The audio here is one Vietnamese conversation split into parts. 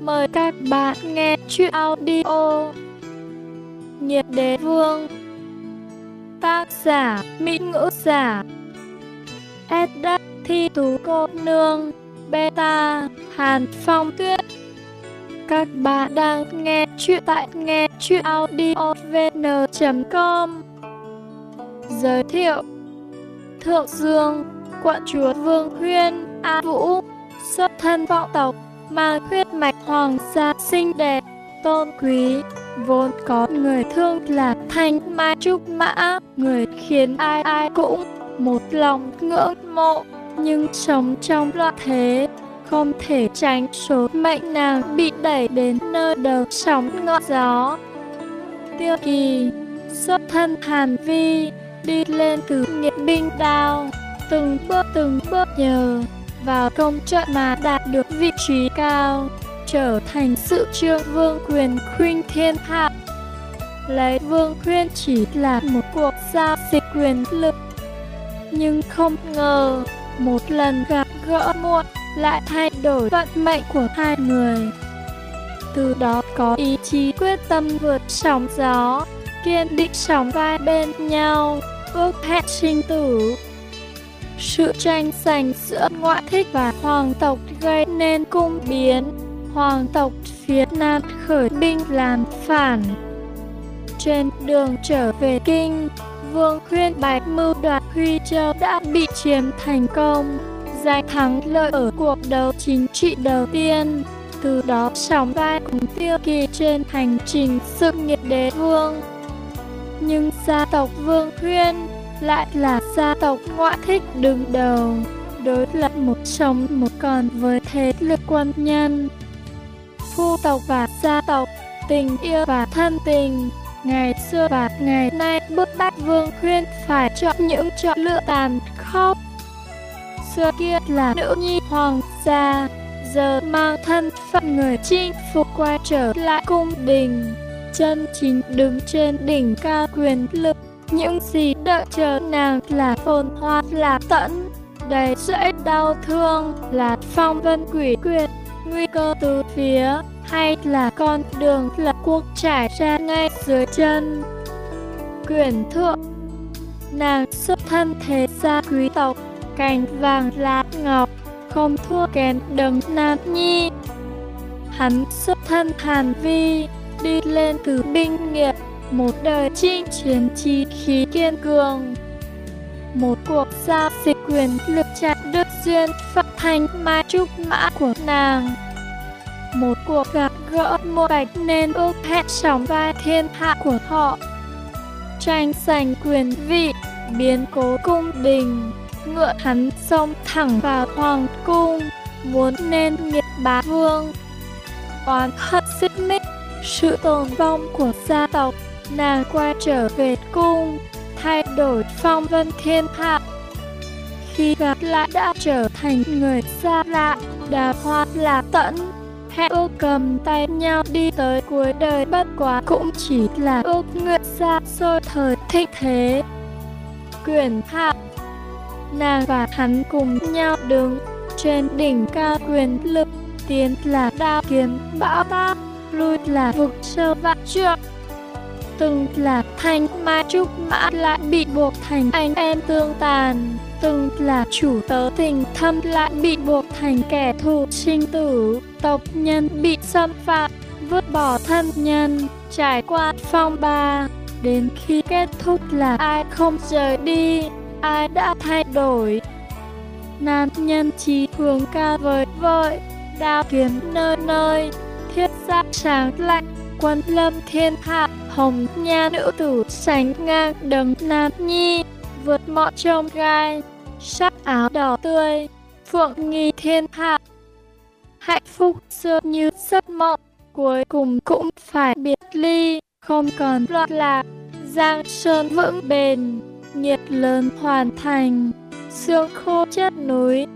Mời các bạn nghe chuyện audio Nhiệt đế vương Tác giả Mỹ ngữ giả Edda Thi Tú Cô Nương Beta Hàn Phong Tuyết Các bạn đang nghe chuyện tại nghe chuyện audiovn.com Giới thiệu Thượng Dương, Quận chúa Vương Huyên, A Vũ, Xuất thân vọng tộc mang huyết mạch hoàng gia xinh đẹp, tôn quý, vốn có người thương là thanh mai trúc mã, người khiến ai ai cũng một lòng ngưỡng mộ, nhưng sống trong loạn thế, không thể tránh số mệnh nàng bị đẩy đến nơi đầu sóng ngọn gió. Tiêu kỳ, xuất thân hàn vi, đi lên từ nghiệp binh đao, từng bước từng bước nhờ vào công trận mà đạt được vị trí cao, trở thành sự trương vương quyền khuynh thiên hạ. Lấy vương khuyên chỉ là một cuộc giao dịch quyền lực. Nhưng không ngờ, một lần gặp gỡ muộn lại thay đổi vận mệnh của hai người. Từ đó có ý chí quyết tâm vượt sóng gió, kiên định sóng vai bên nhau, ước hẹn sinh tử. Sự tranh giành giữa ngoại thích và hoàng tộc gây nên cung biến. Hoàng tộc phía Nam khởi binh làm phản. Trên đường trở về kinh, Vương khuyên bạch mưu đoạt Huy Châu đã bị chiếm thành công, giành thắng lợi ở cuộc đấu chính trị đầu tiên. Từ đó sóng vai cùng tiêu kỳ trên hành trình sự nghiệp đế vương. Nhưng gia tộc Vương khuyên lại là gia tộc ngoại thích đứng đầu, đối lập một sống một còn với thế lực quân nhân. Phu tộc và gia tộc, tình yêu và thân tình, ngày xưa và ngày nay bức bách vương khuyên phải chọn những chọn lựa tàn khốc. Xưa kia là nữ nhi hoàng gia, giờ mang thân phận người chinh phục quay trở lại cung đình, chân chính đứng trên đỉnh cao quyền lực những gì đợi chờ nàng là phồn hoa là tận, đầy rẫy đau thương là phong vân quỷ quyệt, nguy cơ từ phía, hay là con đường là cuộc trải ra ngay dưới chân. Quyển thượng Nàng xuất thân thế gia quý tộc, cành vàng lá ngọc, không thua kém đấng nam nhi. Hắn xuất thân hàn vi, đi lên từ binh nghiệp một đời chinh chiến trí khí kiên cường. Một cuộc giao dịch quyền lực chặt đứt duyên phận thành mai trúc mã của nàng. Một cuộc gặp gỡ mua bạch nên ước hẹn sóng vai thiên hạ của họ. Tranh giành quyền vị, biến cố cung đình, ngựa hắn xông thẳng vào hoàng cung, muốn nên nghiệp bá vương. Oán hận xích mích, sự tồn vong của gia tộc nàng quay trở về cung, thay đổi phong vân thiên hạ. Khi gặp lại đã trở thành người xa lạ, đà hoa là tận, hẹn ước cầm tay nhau đi tới cuối đời bất quá cũng chỉ là ước nguyện xa xôi thời thịnh thế. Quyền hạ Nàng và hắn cùng nhau đứng trên đỉnh cao quyền lực, tiến là đao kiếm bão táp, lui là vực sâu vạn trượng từng là thanh mai trúc mã lại bị buộc thành anh em tương tàn, từng là chủ tớ tình thâm lại bị buộc thành kẻ thù sinh tử, tộc nhân bị xâm phạm, vứt bỏ thân nhân, trải qua phong ba, đến khi kết thúc là ai không rời đi, ai đã thay đổi. Nam nhân trí hướng ca với vợi, đao kiếm nơi nơi, thiết giáp sáng lạnh, quân lâm thiên hạ, hồng nha nữ tử sánh ngang đấng nam nhi, vượt mọi trông gai, sắc áo đỏ tươi, phượng nghi thiên hạ. Hạnh phúc xưa như giấc mộng, cuối cùng cũng phải biệt ly, không còn loạn lạc, giang sơn vững bền, nhiệt lớn hoàn thành, xương khô chất núi.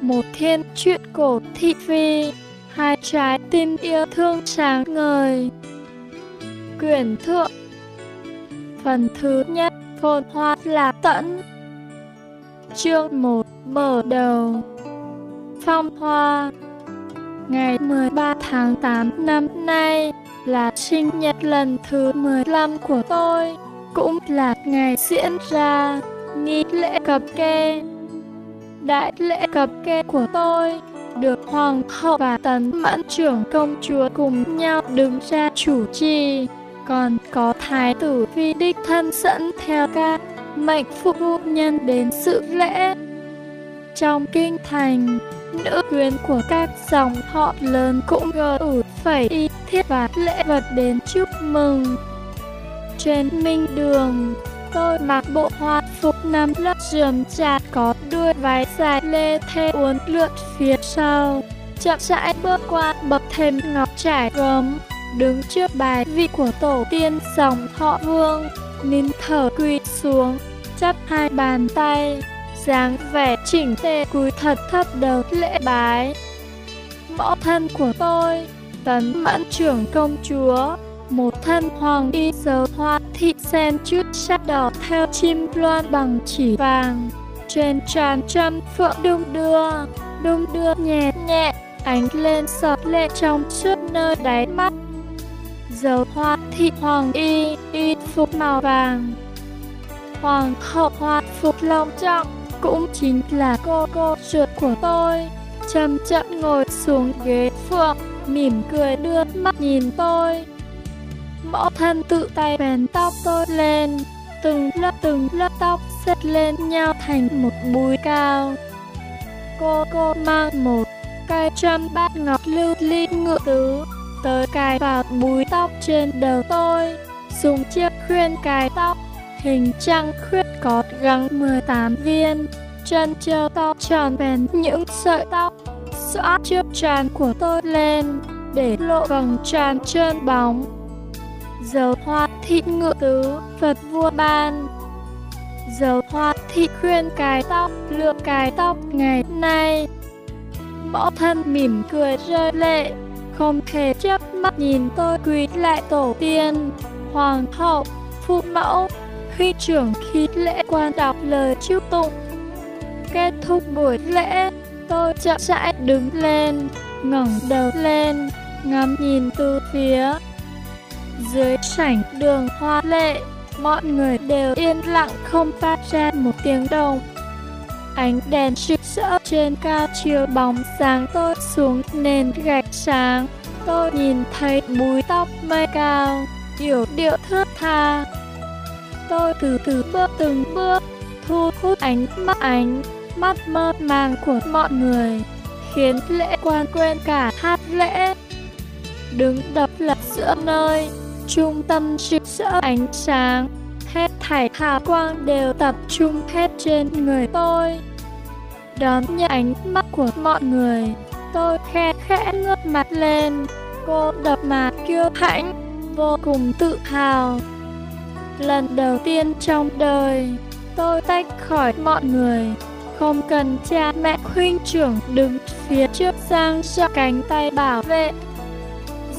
Một thiên truyện cổ thị phi, hai trái tim yêu thương sáng ngời. Quyển thượng. Phần thứ nhất Phồn hoa là tận Chương 1 Mở đầu. Phong hoa. Ngày 13 tháng 8 năm nay là sinh nhật lần thứ 15 của tôi, cũng là ngày diễn ra nghi lễ cập kê. Đại lễ cập kê của tôi được hoàng hậu và tấn mãn trưởng công chúa cùng nhau đứng ra chủ trì, còn có thái tử phi đích thân dẫn theo các mệnh phục vụ nhân đến sự lễ. Trong kinh thành, nữ quyến của các dòng họ lớn cũng gờ ủ phẩy y thiết và lễ vật đến chúc mừng. Trên minh đường, tôi mặc bộ hoa phục năm lớp rườm rà có đuôi váy dài lê thê uốn lượn phía sau. Chậm rãi bước qua bậc thềm ngọc trải gấm, đứng trước bài vị của tổ tiên dòng họ vương, nín thở quỳ xuống, chắp hai bàn tay, dáng vẻ chỉnh tề cúi thật thấp đầu lễ bái. Mẫu thân của tôi, tấn mãn trưởng công chúa, một thân hoàng y dấu hoa thị sen chút sắc đỏ theo chim loan bằng chỉ vàng. Trên tràn trăm phượng đung đưa, đung đưa nhẹ nhẹ, ánh lên giọt lệ trong suốt nơi đáy mắt. Dấu hoa thị hoàng y, y phục màu vàng. Hoàng hậu hoa phục long trọng, cũng chính là cô cô ruột của tôi. Chậm chậm ngồi xuống ghế phượng, mỉm cười đưa mắt nhìn tôi. Mẫu thân tự tay bèn tóc tôi lên, từng lớp từng lớp tóc xếp lên nhau thành một búi cao. Cô cô mang một cây trăm bát ngọc lưu ly ngự tứ, tới cài vào búi tóc trên đầu tôi, dùng chiếc khuyên cài tóc, hình trăng khuyết có gắn 18 viên, chân trâu to tròn bền những sợi tóc, xóa chiếc tràn của tôi lên, để lộ vòng tràn trơn bóng Dầu hoa thị ngự tứ, Phật vua ban. dầu hoa thị khuyên cài tóc, lựa cài tóc ngày nay. Mẫu thân mỉm cười rơi lệ, không thể chấp mắt nhìn tôi quỳ lại tổ tiên, hoàng hậu, phụ mẫu, khi trưởng khi lễ quan đọc lời chúc tụng. Kết thúc buổi lễ, tôi chậm rãi đứng lên, ngẩng đầu lên, ngắm nhìn từ phía dưới sảnh đường hoa lệ, mọi người đều yên lặng không phát ra một tiếng động. Ánh đèn rực rỡ trên cao chiếu bóng sáng tôi xuống nền gạch sáng. Tôi nhìn thấy búi tóc mây cao, kiểu điệu thướt tha. Tôi từ từ bước từng bước, thu hút ánh mắt ánh, mắt mơ màng của mọi người, khiến lễ quan quên cả hát lễ. Đứng đập lập giữa nơi, trung tâm rực rỡ ánh sáng. Hết thảy hào quang đều tập trung hết trên người tôi. Đón nhận ánh mắt của mọi người, tôi khe khẽ ngước mặt lên. Cô đập mà kiêu hãnh, vô cùng tự hào. Lần đầu tiên trong đời, tôi tách khỏi mọi người. Không cần cha mẹ huynh trưởng đứng phía trước giang cho cánh tay bảo vệ.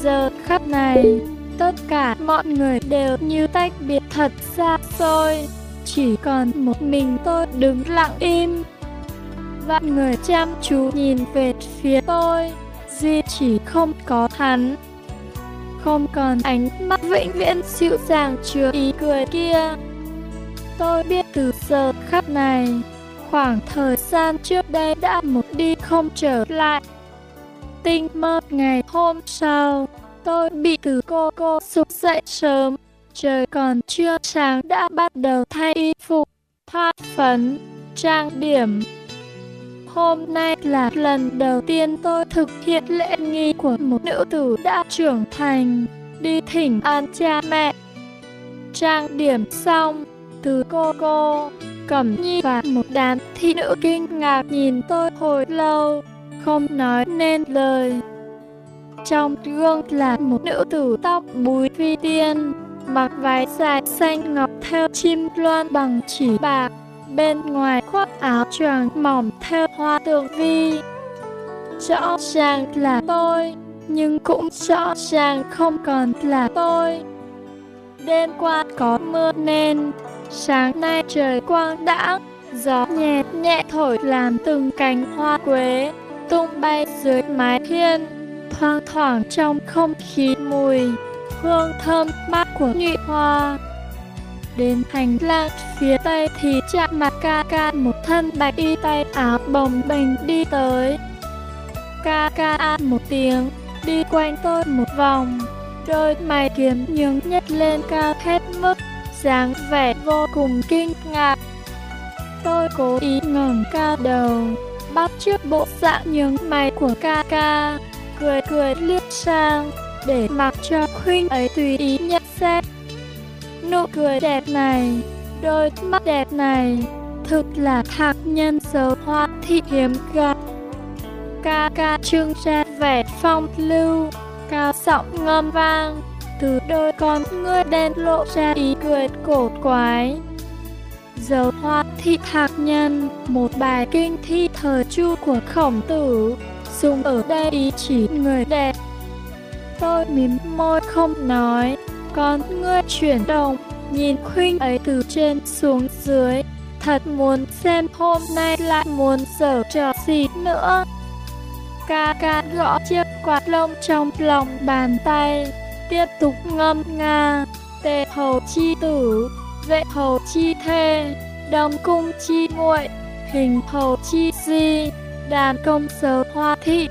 Giờ khắc này, tất cả mọi người đều như tách biệt thật xa xôi. Chỉ còn một mình tôi đứng lặng im. Vạn người chăm chú nhìn về phía tôi, duy chỉ không có hắn. Không còn ánh mắt vĩnh viễn dịu dàng chứa ý cười kia. Tôi biết từ giờ khắc này, khoảng thời gian trước đây đã một đi không trở lại. Tinh mơ ngày hôm sau, tôi bị từ cô cô sụp dậy sớm. Trời còn chưa sáng đã bắt đầu thay y phục, thoa phấn, trang điểm. Hôm nay là lần đầu tiên tôi thực hiện lễ nghi của một nữ tử đã trưởng thành, đi thỉnh an cha mẹ. Trang điểm xong, từ cô cô, Cẩm Nhi và một đám thị nữ kinh ngạc nhìn tôi hồi lâu, không nói nên lời. Trong gương là một nữ tử tóc búi phi tiên, mặc váy dài xanh ngọc theo chim loan bằng chỉ bạc, bên ngoài khoác áo choàng mỏng theo hoa tường vi. Rõ ràng là tôi, nhưng cũng rõ ràng không còn là tôi. Đêm qua có mưa nên, sáng nay trời quang đãng, gió nhẹ nhẹ thổi làm từng cánh hoa quế tung bay dưới mái hiên, thoang thoảng trong không khí mùi, hương thơm mát của nhụy hoa. Đến hành lang phía tây thì chạm mặt ca ca một thân bạch y tay áo bồng bềnh đi tới. Ca ca a một tiếng, đi quanh tôi một vòng, đôi mày kiếm nhướng nhét lên cao hết mức, dáng vẻ vô cùng kinh ngạc. Tôi cố ý ngẩng cao đầu, bắt trước bộ dạng nhướng mày của ca ca, cười cười liếc sang, để mặc cho khuynh ấy tùy ý nhận xét. Nụ cười đẹp này, đôi mắt đẹp này, thực là thạc nhân sầu hoa thị hiếm gặp. Ca ca trương ra vẻ phong lưu, cao giọng ngâm vang, từ đôi con ngươi đen lộ ra ý cười cổ quái. Dấu hoa thị thạc nhân, một bài kinh thi thời chu của khổng tử, dùng ở đây ý chỉ người đẹp. Tôi mím môi không nói, con ngươi chuyển động, nhìn khuynh ấy từ trên xuống dưới, thật muốn xem hôm nay lại muốn dở trò gì nữa. Ca ca gõ chiếc quạt lông trong lòng bàn tay, tiếp tục ngâm nga, tề hầu chi tử, vệ hầu chi thê, đông cung chi muội, hình hầu chi di, đàn công sở hoa thị.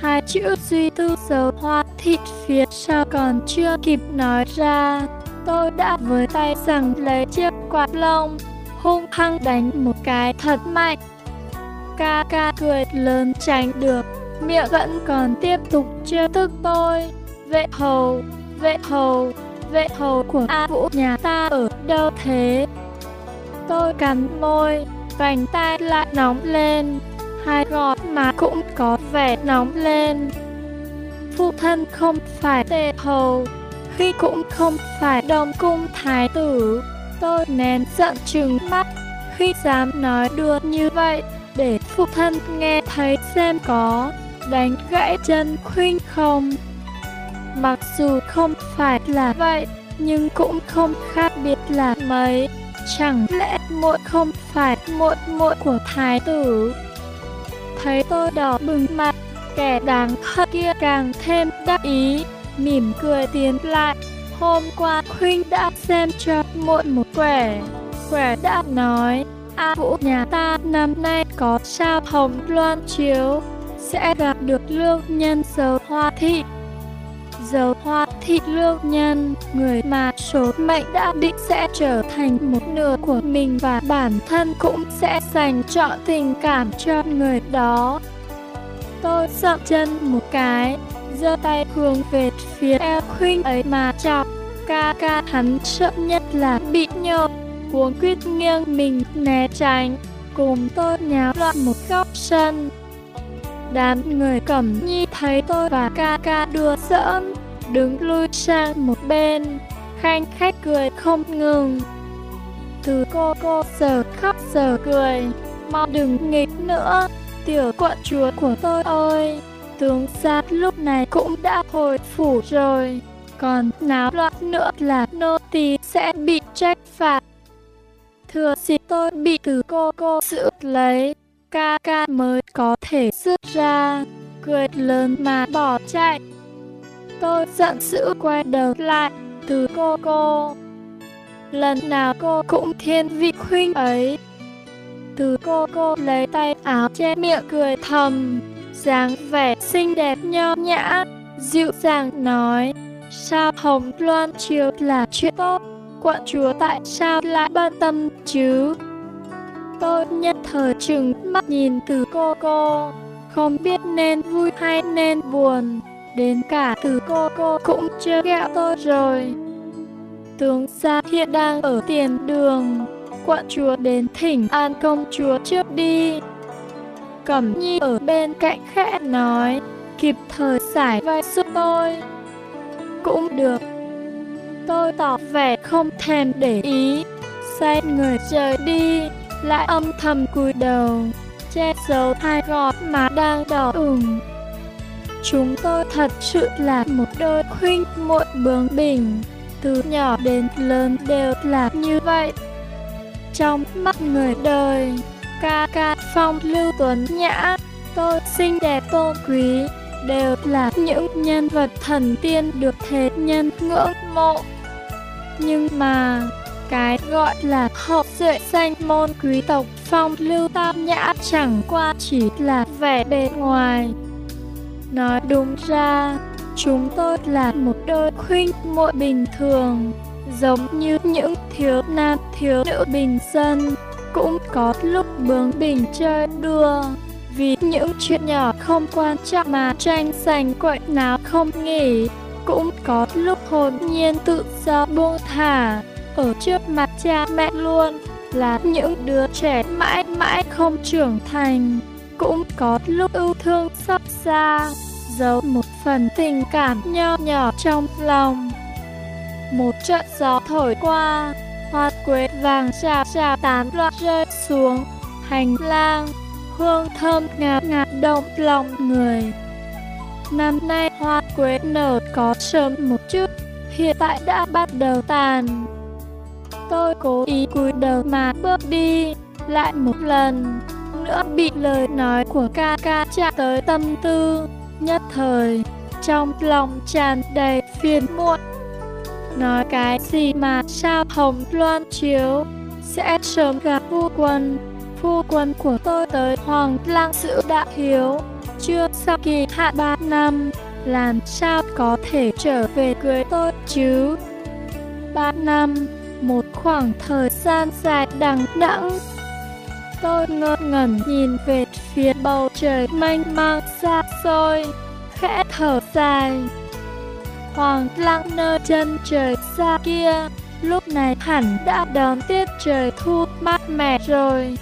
Hai chữ suy tư sở hoa thị phía sau còn chưa kịp nói ra, tôi đã với tay rằng lấy chiếc quạt lông, hung hăng đánh một cái thật mạnh. Ca ca cười lớn tránh được, miệng vẫn còn tiếp tục trêu tức tôi. Vệ hầu, vệ hầu, vệ hầu của A Vũ nhà ta ở đâu thế? Tôi cắn môi, vành tay lại nóng lên, hai gò má cũng có vẻ nóng lên. Phụ thân không phải tề hầu, khi cũng không phải đồng cung thái tử. Tôi nén giận trừng mắt, khi dám nói đùa như vậy, để phụ thân nghe thấy xem có đánh gãy chân khuynh không. Mặc dù không phải là vậy, nhưng cũng không khác biệt là mấy. Chẳng lẽ muội không phải muội muội của thái tử? Thấy tôi đỏ bừng mặt, kẻ đáng hận kia càng thêm đắc ý, mỉm cười tiến lại. Hôm qua Huynh đã xem cho muộn một quẻ, quẻ đã nói, A Vũ nhà ta năm nay có sao hồng loan chiếu, sẽ gặp được lương nhân dấu hoa thị dầu hoa thị lương nhân, người mà số mệnh đã định sẽ trở thành một nửa của mình và bản thân cũng sẽ dành trọn tình cảm cho người đó. Tôi dậm chân một cái, giơ tay hướng về phía eo khuynh ấy mà chọc. Ca ca hắn sợ nhất là bị nhột, cuống quyết nghiêng mình né tránh, cùng tôi nháo loạn một góc sân. Đám người cẩm nhi thấy tôi và ca ca đùa giỡn, đứng lui sang một bên, khanh khách cười không ngừng. Từ cô cô giờ khóc giờ cười, mau đừng nghịch nữa, tiểu quận chúa của tôi ơi. Tướng sát lúc này cũng đã hồi phủ rồi, còn náo loạn nữa là nô tỳ sẽ bị trách phạt. Thừa dịp tôi bị từ cô cô giữ lấy, ca ca mới có thể rước ra, cười lớn mà bỏ chạy. Tôi giận dữ quay đầu lại, từ cô cô. Lần nào cô cũng thiên vị huynh ấy. Từ cô cô lấy tay áo che miệng cười thầm, dáng vẻ xinh đẹp nho nhã, dịu dàng nói, sao hồng loan chiếu là chuyện tốt, quận chúa tại sao lại bận tâm chứ? tôi nhất thời chừng mắt nhìn từ cô cô, không biết nên vui hay nên buồn, đến cả từ cô cô cũng chưa ghẹo tôi rồi. Tướng gia hiện đang ở tiền đường, quận chúa đến thỉnh an công chúa trước đi. Cẩm nhi ở bên cạnh khẽ nói, kịp thời giải vai giúp tôi. Cũng được. Tôi tỏ vẻ không thèm để ý, xoay người rời đi lại âm thầm cúi đầu, che giấu hai gò má đang đỏ ửng. Chúng tôi thật sự là một đôi huynh muội bướng bỉnh, từ nhỏ đến lớn đều là như vậy. Trong mắt người đời, ca ca phong lưu tuấn nhã, tôi xinh đẹp tôn quý, đều là những nhân vật thần tiên được thế nhân ngưỡng mộ. Nhưng mà, cái gọi là hậu duệ danh môn quý tộc phong lưu tam nhã chẳng qua chỉ là vẻ bề ngoài. Nói đúng ra, chúng tôi là một đôi khuynh muội bình thường, giống như những thiếu nam thiếu nữ bình dân, cũng có lúc bướng bỉnh chơi đùa. Vì những chuyện nhỏ không quan trọng mà tranh giành quậy náo không nghỉ, cũng có lúc hồn nhiên tự do buông thả ở trước mặt cha mẹ luôn là những đứa trẻ mãi mãi không trưởng thành cũng có lúc ưu thương xót ra, giấu một phần tình cảm nho nhỏ trong lòng. Một trận gió thổi qua hoa quế vàng chà chà tán loạn rơi xuống. Hành lang hương thơm ngát ngạt động lòng người. Năm nay hoa quế nở có sớm một chút hiện tại đã bắt đầu tàn. Tôi cố ý cúi đầu mà bước đi, lại một lần nữa bị lời nói của ca ca chạm tới tâm tư, nhất thời, trong lòng tràn đầy phiền muộn. Nói cái gì mà sao hồng loan chiếu, sẽ sớm gặp phu quân, phu quân của tôi tới Hoàng lang sự đại hiếu, chưa sau kỳ hạn ba năm, làm sao có thể trở về cưới tôi chứ? Ba năm một khoảng thời gian dài đằng đẵng. Tôi ngơ ngẩn nhìn về phía bầu trời mênh mang xa xôi, khẽ thở dài. Hoàng lăng nơi chân trời xa kia, lúc này hẳn đã đón tiết trời thu mát mẻ rồi.